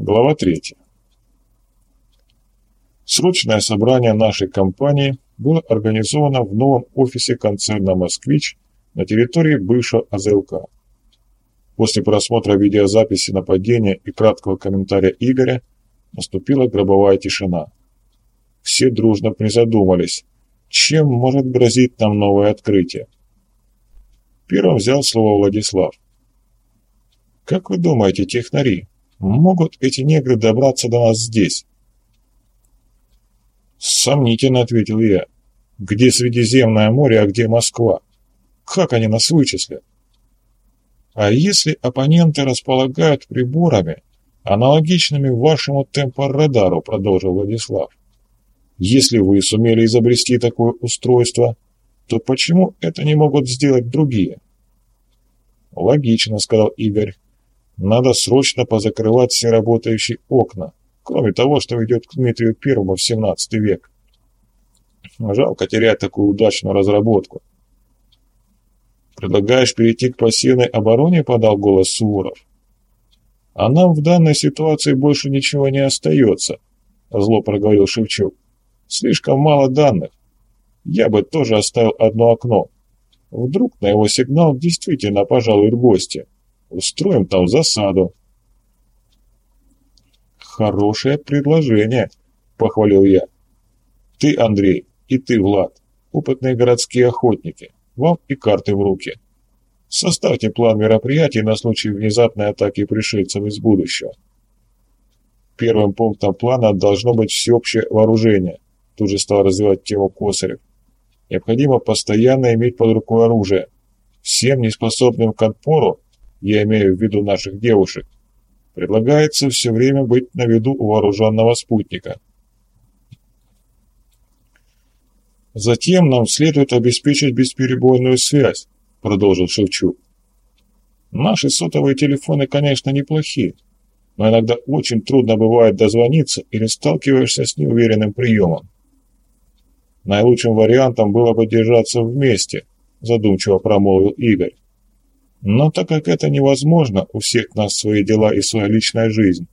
Глава 3. Срочное собрание нашей компании было организовано в новом офисе концерна «Москвич» на территории бывшего АЗЛК. После просмотра видеозаписи нападения и краткого комментария Игоря наступила гробовая тишина. Все дружно призадумались, чем может грозить нам новое открытие. Первым взял слово Владислав. «Как вы думаете, технари, могут эти негры добраться до нас здесь?» «Сомнительно», — ответил я. «Где Средиземное море, а где Москва? Как они нас вычислят?» «А если оппоненты располагают приборами, аналогичными вашему темпорадару», — продолжил Владислав. «Если вы сумели изобрести такое устройство, то почему это не могут сделать другие?» «Логично», — сказал Игорь. «Надо срочно позакрывать все работающие окна, кроме того, что ведет к Дмитрию Первому в 17 век. Жалко терять такую удачную разработку». «Предлагаешь перейти к пассивной обороне?» — подал голос Суворов. «А нам в данной ситуации больше ничего не остается», — зло проговорил Шевчук. «Слишком мало данных. Я бы тоже оставил одно окно. Вдруг на его сигнал действительно пожалуют гости. Устроим там засаду. Хорошее предложение, похвалил я. Ты, Андрей, и ты, Влад, опытные городские охотники. Вам и карты в руки. Составьте план мероприятий на случай внезапной атаки пришельцев из будущего. Первым пунктом плана должно быть всеобщее вооружение, тут же стал развивать тему Косарев. Необходимо постоянно иметь под рукой оружие. Всем неспособным к отпору, я имею в виду наших девушек, предлагается все время быть на виду у вооруженного спутника. Затем нам следует обеспечить бесперебойную связь, продолжил Шевчук. Наши сотовые телефоны, конечно, неплохие, но иногда очень трудно бывает дозвониться или сталкиваешься с неуверенным приемом. Наилучшим вариантом было бы держаться вместе, задумчиво промолвил Игорь. Но так как это невозможно, у всех нас свои дела и своя личная жизнь,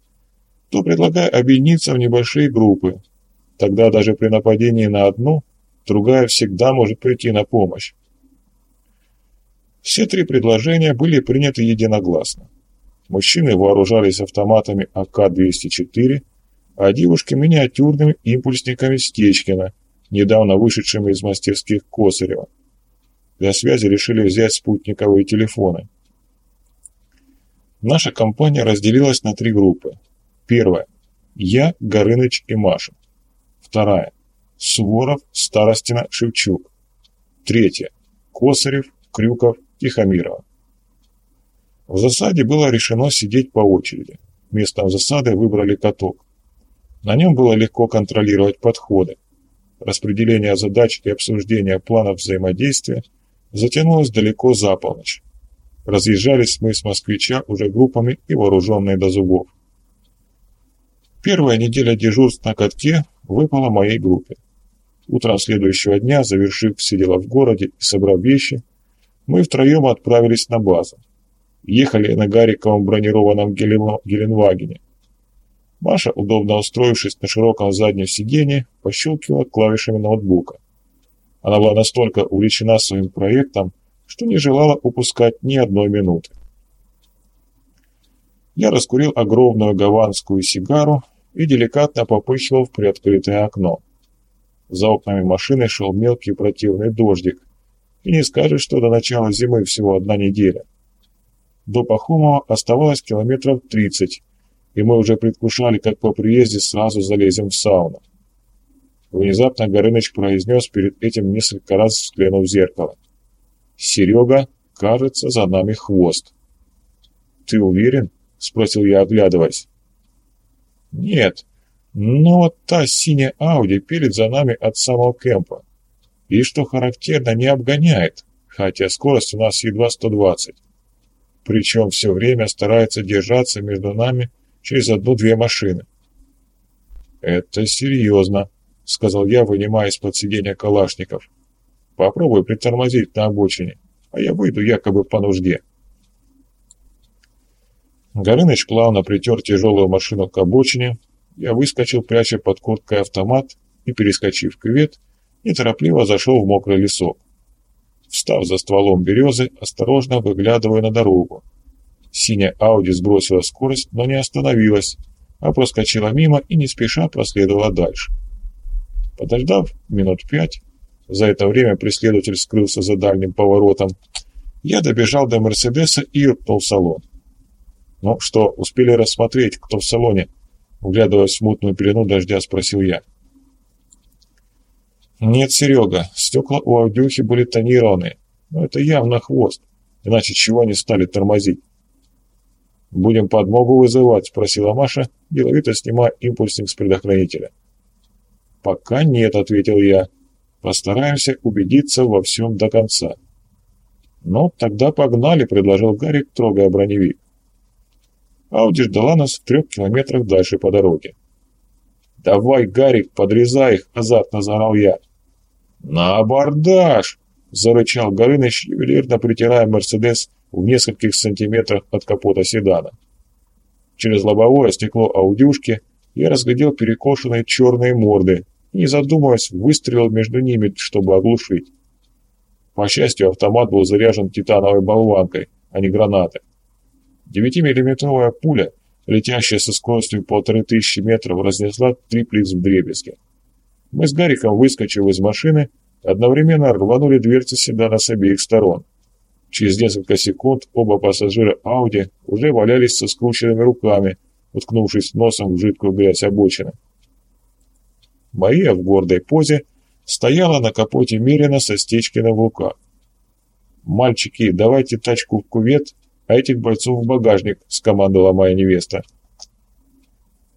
то предлагаю объединиться в небольшие группы. Тогда даже при нападении на одну, другая всегда может прийти на помощь. Все три предложения были приняты единогласно. Мужчины вооружались автоматами АК-204, а девушки – миниатюрными импульсниками Стечкина – недавно вышедшими из мастерских Косарева. Для связи решили взять спутниковые телефоны. Наша компания разделилась на три группы. Первая – я, Горыныч и Маша. Вторая – Суворов, Старостина, Шевчук. Третья – Косарев, Крюков, Тихомирова. В засаде было решено сидеть по очереди. Местом засады выбрали каток. На нем было легко контролировать подходы распределение задач и обсуждение планов взаимодействия затянулось далеко за полночь. Разъезжались мы с москвича уже группами и вооруженные до зубов. Первая неделя дежурств на катке выпала моей группе. Утром следующего дня, завершив все дела в городе и собрав вещи, мы втроем отправились на базу. Ехали на Гариковом бронированном Геленвагене. Маша, удобно устроившись на широком заднем сиденье, пощелкивала клавишами ноутбука. Она была настолько увлечена своим проектом, что не желала упускать ни одной минуты. Я раскурил огромную гаванскую сигару и деликатно попыхивал в приоткрытое окно. За окнами машины шел мелкий противный дождик, и не скажешь, что до начала зимы всего одна неделя. До Пахомова оставалось километров тридцать, и мы уже предвкушали, как по приезде сразу залезем в сауну. Внезапно Горыныч произнес перед этим несколько раз взглянув в зеркало. «Серега, кажется, за нами хвост». «Ты уверен?» — спросил я, оглядываясь. «Нет, но вот та синяя Ауди пилит за нами от самого кемпа. И, что характерно, не обгоняет, хотя скорость у нас едва 120. Причем все время старается держаться между нами через одну-две машины. «Это серьезно», — сказал я, вынимая из-под сиденья калашников. «Попробуй притормозить на обочине, а я выйду якобы по нужде». Горыныч плавно притер тяжелую машину к обочине, я выскочил, пряча под курткой автомат, и, перескочив кювет, неторопливо зашел в мокрый лесок. Встав за стволом березы, осторожно выглядывая на дорогу. Синяя Ауди сбросила скорость, но не остановилась, а проскочила мимо и не спеша проследовала дальше. Подождав минут пять, за это время преследователь скрылся за дальним поворотом, я добежал до Мерседеса и в салон. «Ну что, успели рассмотреть, кто в салоне?» Углядываясь в мутную пелену дождя, спросил я. «Нет, Серега, стекла у Авдюхи были тонированные, но это явно хвост, иначе чего они стали тормозить?» «Будем подмогу вызывать?» — спросила Маша, деловито снимая импульсник с предохранителя. «Пока нет», — ответил я. «Постараемся убедиться во всем до конца». «Ну, тогда погнали», — предложил Гарик, трогая броневик. Ауди ждала нас в трех километрах дальше по дороге. «Давай, Гарик, подрезай их!» — азартно заорал я. «На абордаж!» — зарычал Горыныч, ювелирно притирая «Мерседес» в нескольких сантиметрах от капота седана. Через лобовое стекло аудюшки я разглядел перекошенные черные морды не задумываясь, выстрелил между ними, чтобы оглушить. По счастью, автомат был заряжен титановой болванкой, а не гранатой. Девятимиллиметровая пуля, летящая со скоростью полторы тысячи метров, разнесла триплекс в дребезге. Мы с Гариком, выскочив из машины, одновременно рванули дверцы седана с обеих сторон. Через несколько секунд оба пассажира Ауди уже валялись со скрученными руками, уткнувшись носом в жидкую грязь обочины. Мария в гордой позе стояла на капоте Мерина со Стечкиным в руках. «Мальчики, давайте тачку в кувет а этих бойцов в багажник», — скомандовала моя невеста.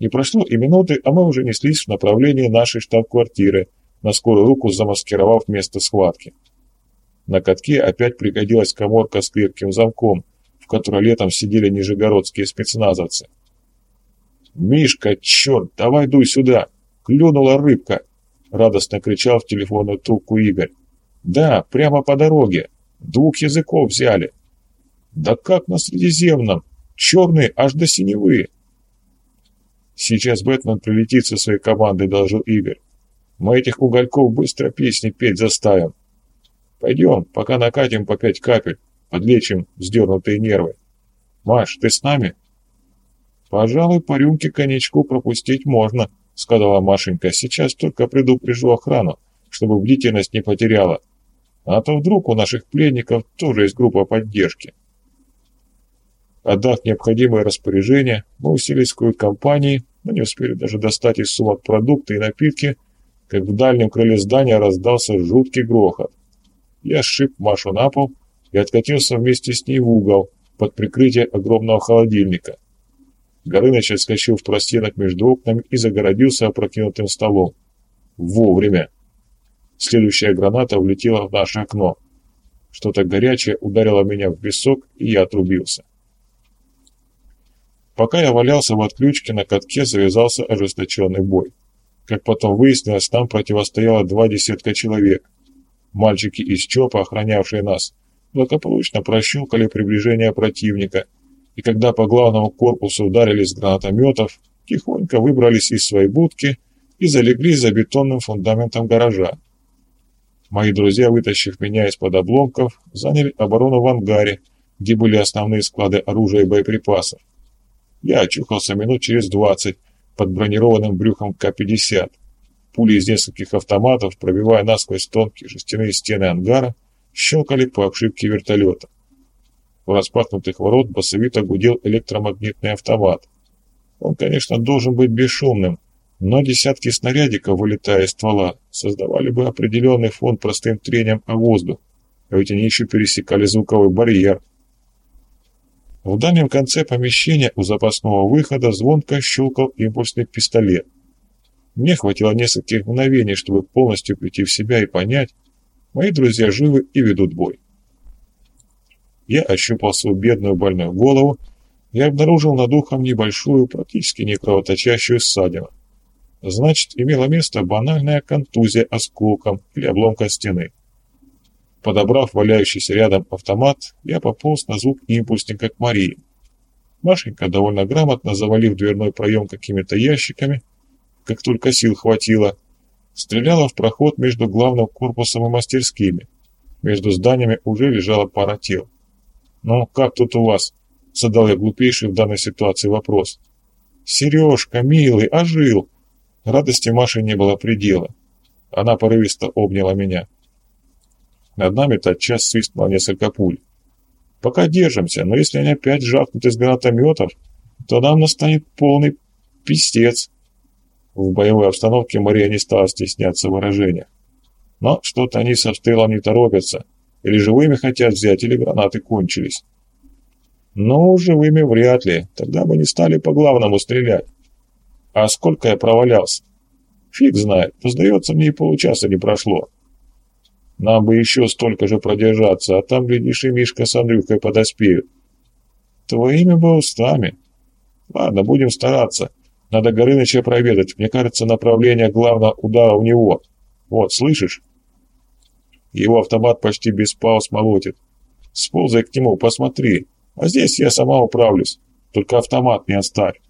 Не прошло и минуты, а мы уже неслись в направлении нашей штаб-квартиры, на скорую руку замаскировав место схватки. На катке опять пригодилась коморка с крепким замком, в которой летом сидели нижегородские спецназовцы. «Мишка, черт, давай дуй сюда! Клюнула рыбка!» — радостно кричал в телефонную трубку Игорь. «Да, прямо по дороге. Двух языков взяли. Да как на Средиземном? Черные аж до синевы. Сейчас Бэтмен прилетит со своей командой, доложил Игорь. Мы этих угольков быстро песни петь заставим. Пойдем, пока накатим по пять капель, подлечим вздернутые нервы. Маш, ты с нами? Пожалуй, по рюмке коньячку пропустить можно, сказала Машенька. Сейчас только предупрежу охрану, чтобы бдительность не потеряла. А то вдруг у наших пленников тоже есть группа поддержки. Отдав необходимое распоряжение, мы уселись в кают-компании, но не успели даже достать из сумок продукты и напитки, как в дальнем крыле здания раздался жуткий грохот. Я сшиб Машу на пол и откатился вместе с ней в угол под прикрытие огромного холодильника. Горыныч отскочил в простенок между окнами и загородился опрокинутым столом. Вовремя. Следующая граната влетела в наше окно. Что-то горячее ударило меня в висок, и я отрубился. Пока я валялся в отключке, на катке завязался ожесточенный бой. Как потом выяснилось, там противостояло два десятка человек. Мальчики из ЧОПа, охранявшие нас, благополучно прощупали приближение противника, и когда по главному корпусу ударили с гранатометов, тихонько выбрались из своей будки и залегли за бетонным фундаментом гаража. Мои друзья, вытащив меня из-под обломков, заняли оборону в ангаре, где были основные склады оружия и боеприпасов. Я очухался минут через двадцать под бронированным брюхом К-50. Пули из нескольких автоматов, пробивая насквозь тонкие жестяные стены ангара, щелкали по обшивке вертолета. У распахнутых ворот басовито гудел электромагнитный автомат. Он, конечно, должен быть бесшумным, но десятки снарядиков, вылетая из ствола, создавали бы определенный фон простым трением о воздух, а ведь они еще пересекали звуковой барьер, в дальнем конце помещения у запасного выхода звонко щелкал импульсный пистолет. Мне хватило нескольких мгновений, чтобы полностью прийти в себя и понять, мои друзья живы и ведут бой. Я ощупал свою бедную больную голову и обнаружил над ухом небольшую, практически не кровоточащую ссадину. Значит, имела место банальная контузия осколком или обломком стены. Подобрав валяющийся рядом автомат, я пополз на звук импульсника к Марии. Машенька, довольно грамотно завалив дверной проем какими-то ящиками, как только сил хватило, стреляла в проход между главным корпусом и мастерскими. Между зданиями уже лежала пара тел. «Ну, как тут у вас?» — задал я глупейший в данной ситуации вопрос. «Сережка, милый, ожил!» Радости Маши не было предела. Она порывисто обняла меня. Над нами тотчас свистнуло несколько пуль. Пока держимся, но если они опять жахнут из гранатометов, то нам настанет полный пистец. В боевой обстановке Мария не стала стесняться в выражениях. Но что-то они со обстрелом не торопятся. Или живыми хотят взять, или гранаты кончились. Ну, живыми вряд ли. Тогда бы не стали по главному стрелять. А сколько я провалялся? Фиг знает. Но, сдается, мне и получаса не прошло. Нам бы еще столько же продержаться, а там, глядишь, и Мишка с Андрюхой подоспеют. Твоими бы устами. Ладно, будем стараться. Надо Горыныча проведать. Мне кажется, направление главного удара у него. Вот, слышишь? Его автомат почти без пауз молотит. Сползай к нему, посмотри. А здесь я сама управлюсь. Только автомат не оставь.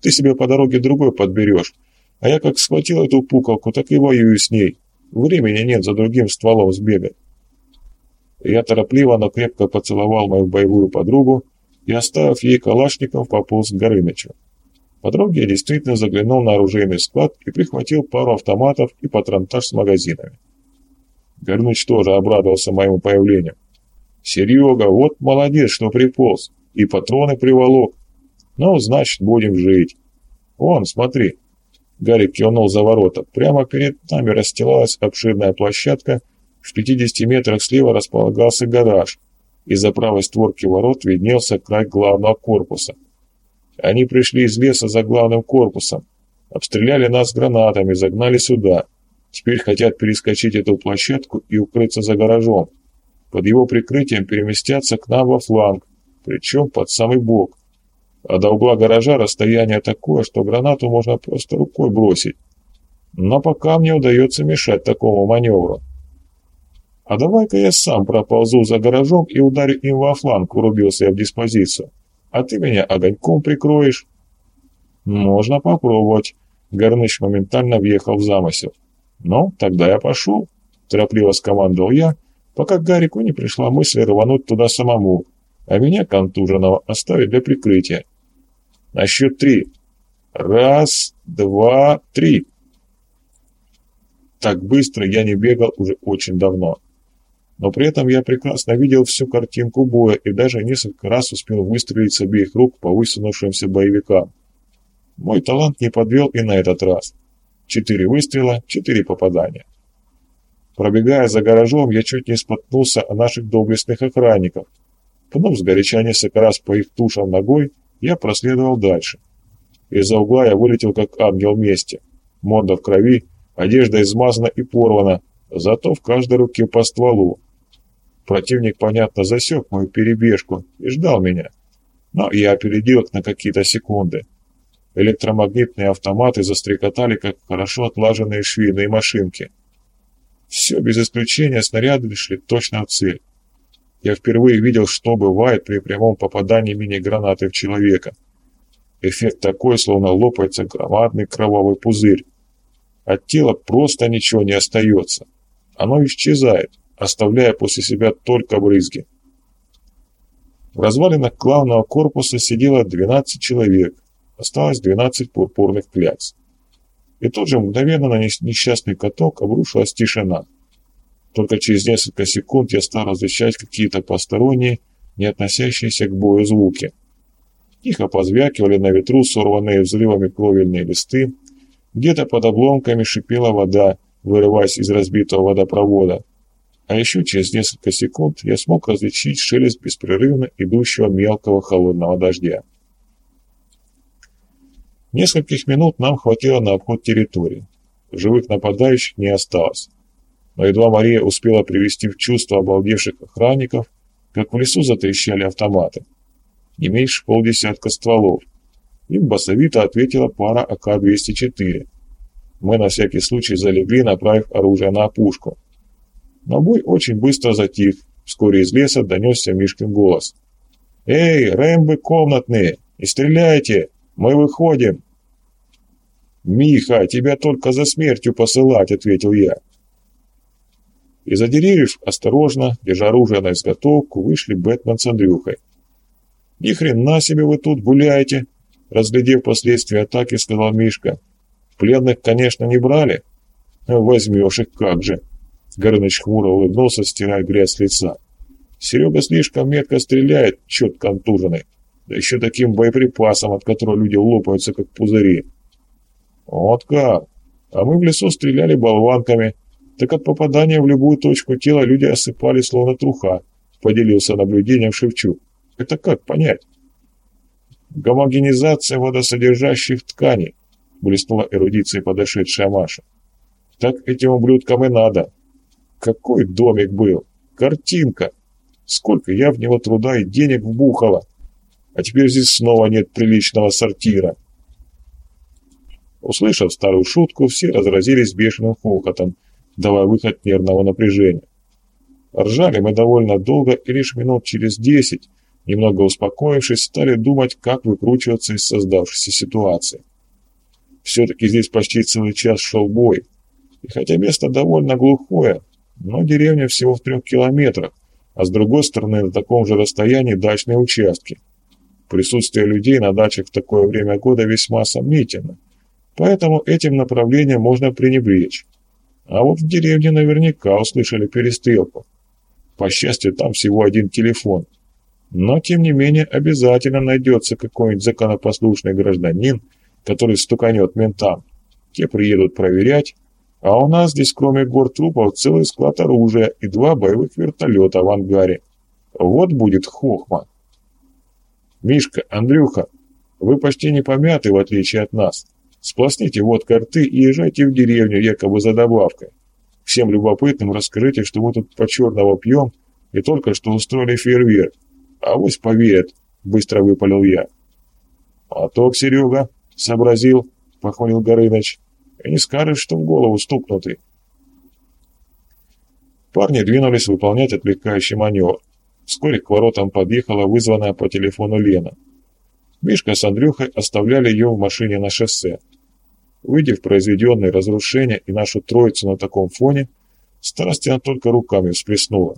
Ты себе по дороге другой подберешь. А я как схватил эту пукалку, так и воюю с ней. Времени нет за другим стволом сбегать. Я торопливо, но крепко поцеловал мою боевую подругу и, оставив ей калашников, пополз к Горынычу. По дороге я действительно заглянул на оружейный склад и прихватил пару автоматов и патронтаж с магазинами. Горыныч тоже обрадовался моему появлению. «Серега, вот молодец, что приполз, и патроны приволок. Ну, значит, будем жить. Вон, смотри, Гарик кивнул за ворота. Прямо перед нами расстилалась обширная площадка, в 50 метрах слева располагался гараж. Из-за правой створки ворот виднелся край главного корпуса. Они пришли из леса за главным корпусом, обстреляли нас гранатами, загнали сюда. Теперь хотят перескочить эту площадку и укрыться за гаражом. Под его прикрытием переместятся к нам во фланг, причем под самый бок а до угла гаража расстояние такое, что гранату можно просто рукой бросить. Но пока мне удается мешать такому маневру. А давай-ка я сам проползу за гаражом и ударю им во фланг, урубился я в диспозицию. А ты меня огоньком прикроешь. Можно попробовать. Горныч моментально въехал в замысел. Ну, тогда я пошел, торопливо скомандовал я, пока к Гарику не пришла мысль рвануть туда самому, а меня, контуженного, оставить для прикрытия. На счет три. Раз, два, три. Так быстро я не бегал уже очень давно. Но при этом я прекрасно видел всю картинку боя и даже несколько раз успел выстрелить с обеих рук по высунувшимся боевикам. Мой талант не подвел и на этот раз. Четыре выстрела, четыре попадания. Пробегая за гаражом, я чуть не споткнулся о наших доблестных охранников. Пнув сгоряча несколько раз по их тушам ногой, я проследовал дальше. Из-за угла я вылетел как ангел мести. Морда в крови, одежда измазана и порвана, зато в каждой руке по стволу. Противник, понятно, засек мою перебежку и ждал меня. Но я опередил их на какие-то секунды. Электромагнитные автоматы застрекотали, как хорошо отлаженные швейные машинки. Все без исключения снаряды шли точно в цель. Я впервые видел, что бывает при прямом попадании мини-гранаты в человека. Эффект такой, словно лопается громадный кровавый пузырь. От тела просто ничего не остается. Оно исчезает, оставляя после себя только брызги. В развалинах главного корпуса сидело 12 человек. Осталось 12 пурпурных клякс. И тут же мгновенно на несчастный каток обрушилась тишина. Только через несколько секунд я стал различать какие-то посторонние, не относящиеся к бою звуки. Тихо позвякивали на ветру сорванные взрывами кровельные листы, где-то под обломками шипела вода, вырываясь из разбитого водопровода. А еще через несколько секунд я смог различить шелест беспрерывно идущего мелкого холодного дождя. Нескольких минут нам хватило на обход территории. Живых нападающих не осталось но едва Мария успела привести в чувство обалдевших охранников, как в лесу затрещали автоматы. Не меньше полдесятка стволов. Им басовито ответила пара АК-204. Мы на всякий случай залегли, направив оружие на опушку. Но бой очень быстро затих. Вскоре из леса донесся Мишкин голос. «Эй, рэмбы комнатные, не стреляйте! Мы выходим!» «Миха, тебя только за смертью посылать!» — ответил я. Из-за деревьев осторожно, держа оружие на изготовку, вышли Бэтмен с Андрюхой. «Ни хрена себе вы тут гуляете!» Разглядев последствия атаки, сказал Мишка. «Пленных, конечно, не брали?» «Возьмешь их как же!» Горыныч хмуро улыбнулся, стирая грязь с лица. «Серега слишком метко стреляет, чет контуженный, да еще таким боеприпасом, от которого люди лопаются, как пузыри». «Вот как! А мы в лесу стреляли болванками, так от попадания в любую точку тела люди осыпали словно труха», — поделился наблюдением Шевчук. «Это как понять?» «Гомогенизация водосодержащих тканей», — блеснула эрудицией подошедшая Маша. «Так этим ублюдкам и надо. Какой домик был! Картинка! Сколько я в него труда и денег вбухала! А теперь здесь снова нет приличного сортира!» Услышав старую шутку, все разразились бешеным хохотом, давая выход нервного напряжения. Ржали мы довольно долго, и лишь минут через десять, немного успокоившись, стали думать, как выкручиваться из создавшейся ситуации. Все-таки здесь почти целый час шел бой, и хотя место довольно глухое, но деревня всего в трех километрах, а с другой стороны на таком же расстоянии дачные участки. Присутствие людей на дачах в такое время года весьма сомнительно, поэтому этим направлением можно пренебречь. А вот в деревне наверняка услышали перестрелку. По счастью, там всего один телефон. Но, тем не менее, обязательно найдется какой-нибудь законопослушный гражданин, который стуканет ментам. Те приедут проверять, а у нас здесь, кроме гор трупов, целый склад оружия и два боевых вертолета в ангаре. Вот будет хохма. Мишка, Андрюха, вы почти не помяты, в отличие от нас. Сплосните водкой рты и езжайте в деревню, якобы за добавкой. Всем любопытным расскажите, что мы тут по-черного пьем и только что устроили фейерверк. А вось поверят, быстро выпалил я. А то, Серега, сообразил, похвалил Горыныч, и не скажешь, что в голову стукнутый. Парни двинулись выполнять отвлекающий маневр. Вскоре к воротам подъехала вызванная по телефону Лена. Мишка с Андрюхой оставляли ее в машине на шоссе. Увидев произведенные разрушения и нашу троицу на таком фоне, Старостина только руками всплеснула.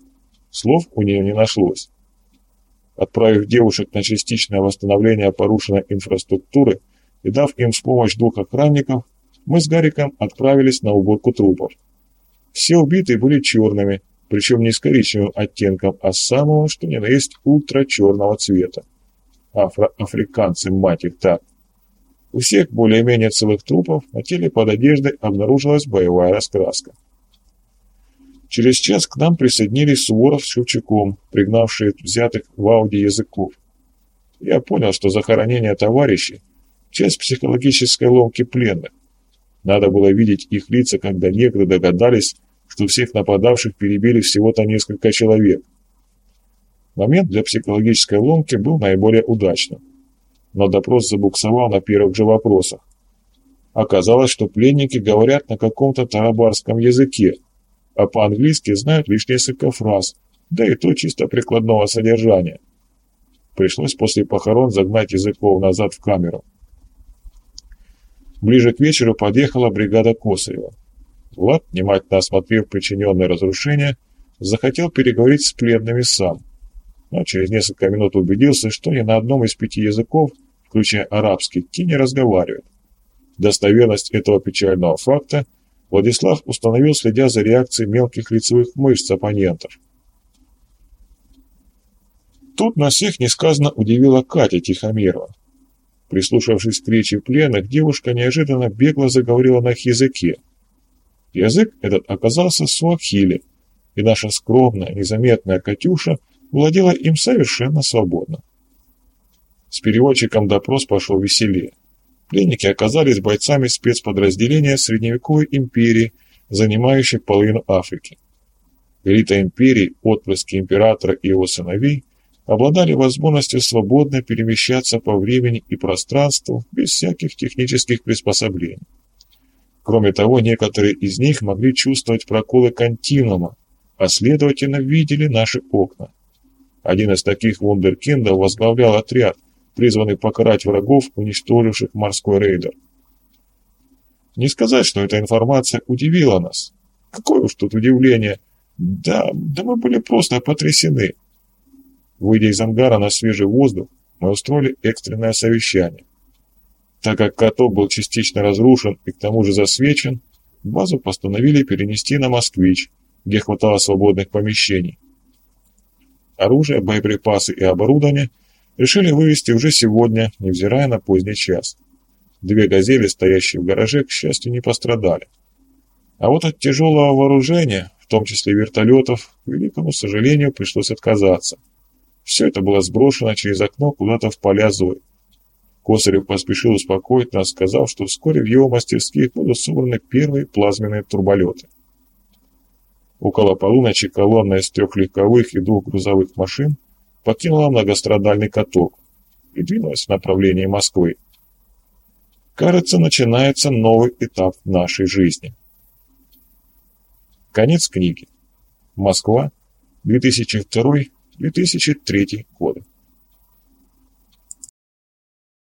Слов у нее не нашлось. Отправив девушек на частичное восстановление порушенной инфраструктуры и дав им в помощь двух охранников, мы с Гариком отправились на уборку трупов. Все убитые были черными, причем не с коричневым оттенком, а самого, что ни на есть, ультрачерного цвета. Афроафриканцы, мать их так. У всех более-менее целых трупов на теле под одеждой обнаружилась боевая раскраска. Через час к нам присоединились Суворов с Шевчуком, пригнавшие взятых в Ауди языков. Я понял, что захоронение товарищей – часть психологической ломки пленных. Надо было видеть их лица, когда негры догадались, что всех нападавших перебили всего-то несколько человек. Момент для психологической ломки был наиболее удачным. Но допрос забуксовал на первых же вопросах. Оказалось, что пленники говорят на каком-то тарабарском языке, а по-английски знают лишь несколько фраз, да и то чисто прикладного содержания. Пришлось после похорон загнать языков назад в камеру. Ближе к вечеру подъехала бригада Косарева. Влад, внимательно осмотрев причиненное разрушение, захотел переговорить с пленными сам, но через несколько минут убедился, что ни на одном из пяти языков, включая арабский, те не разговаривают. Достоверность этого печального факта Владислав установил, следя за реакцией мелких лицевых мышц оппонентов. Тут на всех несказанно удивила Катя Тихомирова. Прислушавшись к речи пленных, девушка неожиданно бегло заговорила на их языке. Язык этот оказался суахили, и наша скромная, незаметная Катюша владела им совершенно свободно. С переводчиком допрос пошел веселее. Пленники оказались бойцами спецподразделения Средневековой империи, занимающей половину Африки. Элита империи, отпрыски императора и его сыновей обладали возможностью свободно перемещаться по времени и пространству без всяких технических приспособлений. Кроме того, некоторые из них могли чувствовать проколы континуума, а следовательно видели наши окна. Один из таких вундеркиндов возглавлял отряд, призванный покарать врагов, уничтоживших морской рейдер. Не сказать, что эта информация удивила нас. Какое уж тут удивление. Да, да мы были просто потрясены. Выйдя из ангара на свежий воздух, мы устроили экстренное совещание. Так как каток был частично разрушен и к тому же засвечен, базу постановили перенести на «Москвич», где хватало свободных помещений. Оружие, боеприпасы и оборудование решили вывести уже сегодня, невзирая на поздний час. Две «Газели», стоящие в гараже, к счастью, не пострадали. А вот от тяжелого вооружения, в том числе вертолетов, к великому сожалению, пришлось отказаться. Все это было сброшено через окно куда-то в поля Зои. Косарев поспешил успокоить нас, сказав, что вскоре в его мастерских будут собраны первые плазменные турболеты. Около полуночи колонна из трех легковых и двух грузовых машин покинула многострадальный каток и двинулась в направлении Москвы. Кажется, начинается новый этап нашей жизни. Конец книги. Москва, 2002-2003 годы.